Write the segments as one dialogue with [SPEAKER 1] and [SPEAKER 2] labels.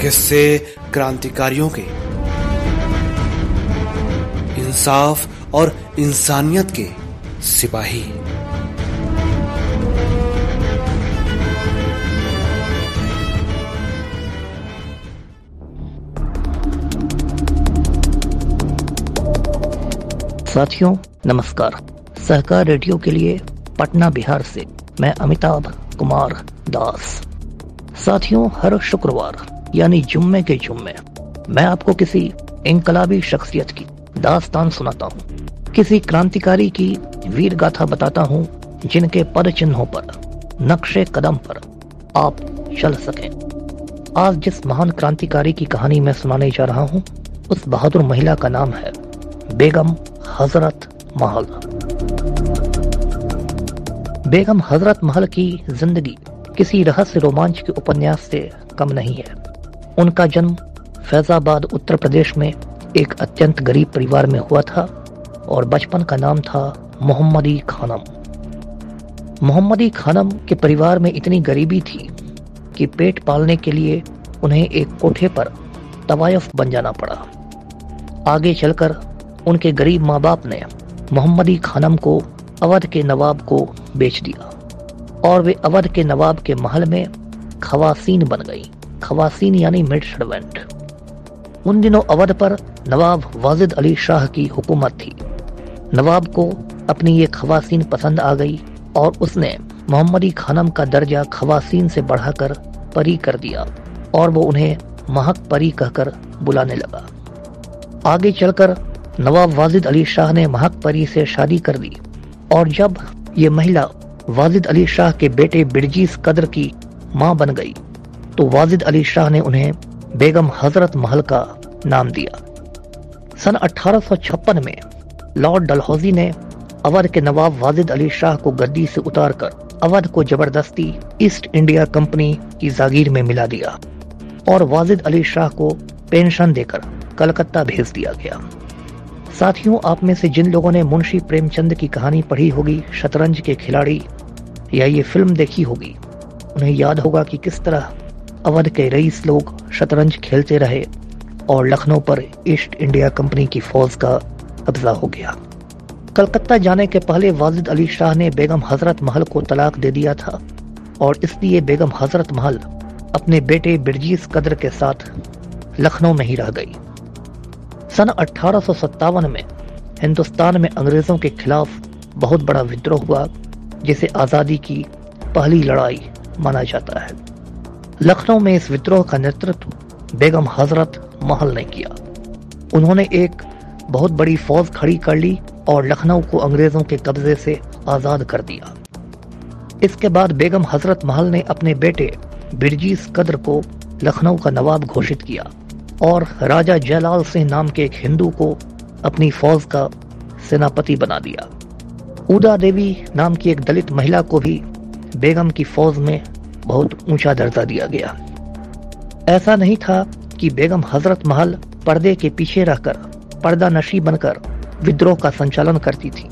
[SPEAKER 1] किस्से क्रांतिकारियों के। इंसाफ और इंसानियत के सिपाही।
[SPEAKER 2] साथियों, नमस्कार। सहकार रेडियो के लिए पटना बिहार से मैं अमिताभ कुमार दास। साथियों, हर शुक्रवार यानी जुम्मे के जुम्मे। मैं आपको किसी इंकलाबी शख्सियत की दास्तान सुनाता हूँ। किसी क्रांतिकारी की वीर गाथा बताता हूँ, जिनके पद चिन्हों पर, नक्शे कदम पर आप चल सकें। आज जिस महान क्रांतिकारी की कहानी मैं सुनाने जा रहा हूँ, उस बहादुर महिला का नाम है बेगम हज़रत महल। बेगम हज़रत महल की ज़िंदगी किसी रहस्य रोमांच के उपन्यास से कम नहीं है। उनका जन्म फैजाबाद, उत्तर प्रदेश में एक अत्यंत गरीब परिवार में हुआ था और बचपन का नाम था मोहम्मदी खानम। मोहम्मदी खानम के परिवार में इतनी गरीबी थी कि पेट पालने के लिए उन्हें एक कोठे पर तवायफ बन जाना पड़ा। आगे चलकर उनके गरीब माँ बाप ने मोहम्मदी खानम को अवध के नवाब को बेच दिया और वे अवध के नवाब के महल में खवासीन बन गई। खवासीन यानी मिड सर्वेंट उन दिनों अवध पर नवाब वाजिद अली शाह की हुकूमत थी। नवाब को अपनी ये खवासीन पसंद आ गई और उसने मोहम्मदी खानम का दर्जा खवासीन से बढ़ाकर परी कर दिया और वो उन्हें महक परी कहकर बुलाने लगा। आगे चलकर नवाब वाजिद अली शाह ने महक परी से शादी कर दी और जब ये महिला वाजिद अली शाह के बेटे बिरजीस कदर की माँ बन गई तो वाजिद अली शाह ने उन्हें बेगम हज़रत महल का नाम दिया। सन 1856 में लॉर्ड डलहौजी ने अवध के नवाब वाजिद अली शाह को गद्दी से उतारकर अवध को ज़बरदस्ती ईस्ट इंडिया कंपनी की जागीर में मिला दिया और वाजिद अली शाह को पेंशन देकर कलकत्ता भेज दिया गया। साथियों, आप में से जिन लोगों ने मुंशी प्रेमचंद की कहानी पढ़ी होगी, शतरंज के खिलाड़ी, या ये फ़िल्म देखी होगी, उन्हें याद होगा कि किस तरह अवध के रईस लोग शतरंज खेलते रहे और लखनऊ पर ईस्ट इंडिया कंपनी की फौज का कब्जा हो गया। कलकत्ता जाने के पहले वाजिद अली शाह ने बेगम हज़रत महल को तलाक दे दिया था और इसलिए बेगम हज़रत महल अपने बेटे बिरजीस कदर के साथ लखनऊ में ही रह गई। सन अठारह सौ सत्तावन में हिंदुस्तान में अंग्रेज़ों के खिलाफ बहुत बड़ा विद्रोह हुआ, जिसे आज़ादी की पहली लड़ाई माना जाता है। लखनऊ में इस विद्रोह का नेतृत्व बेगम हज़रत महल ने किया। उन्होंने एक बहुत बड़ी फौज खड़ी कर ली और लखनऊ को अंग्रेज़ों के कब्जे से आज़ाद कर दिया। इसके बाद बेगम हज़रत महल ने अपने बेटे बिरजीस कदर को लखनऊ का नवाब घोषित किया और राजा जयलाल सिंह नाम के एक हिंदू को अपनी फौज का सेनापति बना दिया। उदा देवी नाम की एक दलित महिला को भी बेगम की फौज में बहुत ऊँचा दर्जा दिया गया। ऐसा नहीं था कि बेगम हज़रत महल पर्दे के पीछे रहकर पर्दा नशी बनकर विद्रोह का संचालन करती थी।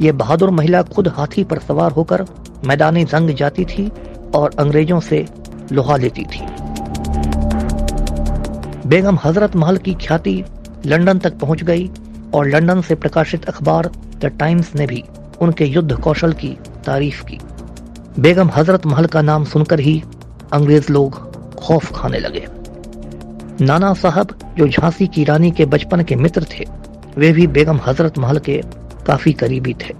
[SPEAKER 2] ये बहादुर महिला खुद हाथी पर सवार होकर मैदानी जंग जाती थी और अंग्रेज़ों से लोहा लेती थी। बेगम हज़रत महल की ख्याति लंदन तक पहुँच गई और लंदन से प्रकाशित अखबार द टाइम्स ने भी उनके युद्ध कौशल की तारीफ़ की। बेगम हज़रत महल का नाम सुनकर ही अंग्रेज़ लोग खौफ खाने लगे। नाना साहब, जो झांसी की रानी के बचपन के मित्र थे, वे भी बेगम हज़रत महल के काफ़ी करीबी थे।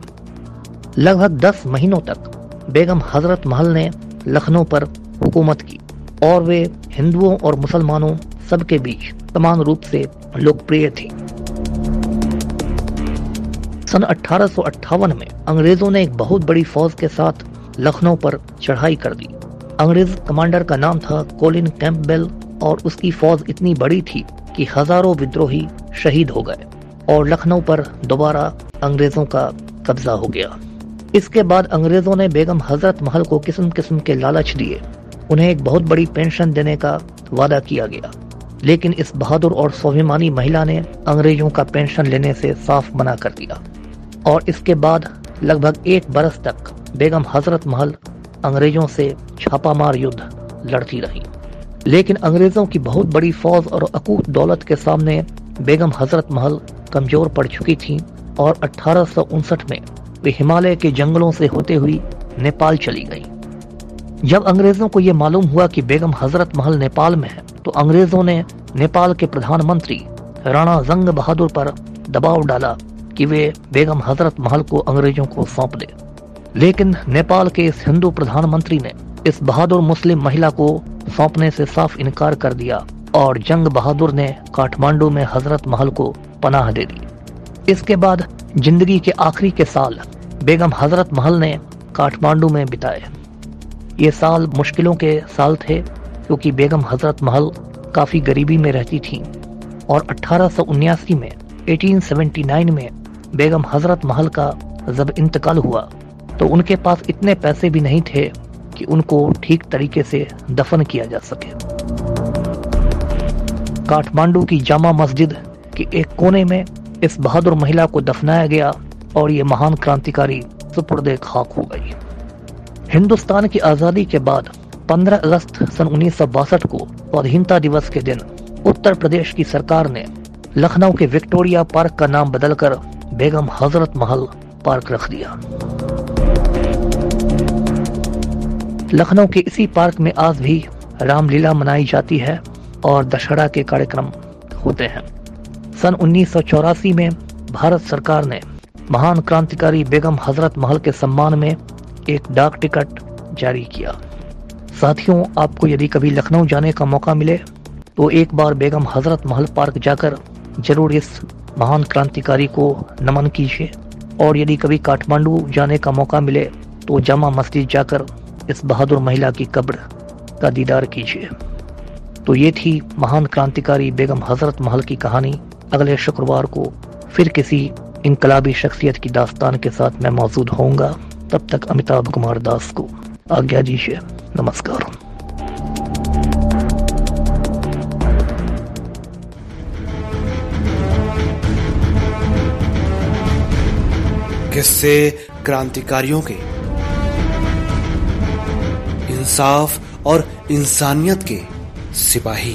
[SPEAKER 2] लगभग दस महीनों तक बेगम हज़रत महल ने लखनऊ पर हुकूमत की और वे हिंदुओं और मुसलमानों सबके बीच समान रूप से लोकप्रिय थी। सन अठारह में अंग्रेज़ों ने एक बहुत बड़ी फौज के साथ लखनऊ पर चढ़ाई कर दी। अंग्रेज़ कमांडर का नाम था कोलिन कैंपबेल और उसकी फौज इतनी बड़ी थी कि हज़ारों विद्रोही शहीद हो गए और लखनऊ पर दोबारा अंग्रेज़ों का कब्जा हो गया। इसके बाद अंग्रेज़ों ने बेगम हज़रत महल को किस्म किस्म के लालच दिए। उन्हें एक बहुत बड़ी पेंशन देने का वादा किया गया। लेकिन इस बहादुर और स्वाभिमानी महिला ने अंग्रेज़ों का पेंशन लेने से साफ़ मना कर दिया। और इसके बाद लगभग एक बरस तक बेगम हज़रत महल अंग्रेज़ों से छापामार युद्ध लड़ती रही। लेकिन अंग्रेज़ों की बहुत बड़ी फौज और अकूत दौलत के सामने बेगम हज़रत महल कमज़ोर पड़ चुकी थी और अठारह सौ उनसठ में वे हिमालय के जंगलों से होते हुई नेपाल चली गई। जब अंग्रेज़ों को यह मालूम हुआ कि बेगम हज़रत महल नेपाल में है तो अंग्रेज़ों ने नेपाल के प्रधानमंत्री राणा जंग बहादुर पर दबाव डाला कि वे बेगम हज़रत महल को अंग्रेज़ों को सौंप दे। लेकिन नेपाल के इस हिंदू प्रधानमंत्री ने इस बहादुर मुस्लिम महिला को सौंपने से साफ़ इनकार कर दिया और जंग बहादुर ने काठमांडू में हज़रत महल को पनाह दे दी। इसके बाद ज़िंदगी के आखिरी के साल बेगम हज़रत महल ने काठमांडू में बिताए। ये साल मुश्किलों के साल थे, क्योंकि बेगम हज़रत महल काफ़ी गरीबी में रहती थी और अठारह में 1879 में बेगम हज़रत महल का जब इंतकाल हुआ तो उनके पास इतने पैसे भी नहीं थे कि उनको ठीक तरीके से दफन किया जा सके। काठमांडू की जामा मस्जिद के एक कोने में इस बहादुर महिला को दफनाया गया और ये महान क्रांतिकारी सुपुर्द खाक हो गई। हिंदुस्तान की आज़ादी के बाद 15 अगस्त सन उन्नीस सौ बासठ को स्वाधीनता दिवस के दिन उत्तर प्रदेश की सरकार ने लखनऊ के विक्टोरिया पार्क का नाम बदलकर बेगम हज़रत महल पार्क रख दिया। लखनऊ के इसी पार्क में आज भी रामलीला मनाई जाती है और दशहरा के कार्यक्रम होते हैं। सन उन्नीस सौ चौरासी में भारत सरकार ने महान क्रांतिकारी बेगम हज़रत महल के सम्मान में एक डाक टिकट जारी किया। साथियों, आपको यदि कभी लखनऊ जाने का मौका मिले तो एक बार बेगम हज़रत महल पार्क जाकर ज़रूर इस महान क्रांतिकारी को नमन कीजिए। और यदि कभी काठमांडू जाने का मौका मिले तो जामा मस्जिद जाकर इस बहादुर महिला की कब्र का दीदार कीजिए। तो ये थी महान क्रांतिकारी बेगम हज़रत महल की कहानी। अगले शुक्रवार को फिर किसी इनकलाबी शख्सियत की दास्तान के साथ मैं मौजूद होऊँगा। तब तक अमिताभ कुमार दास को आज्ञा दीजिए। नमस्कार।
[SPEAKER 1] किससे क्रांतिकारियों के इंसाफ और इंसानियत के सिपाही।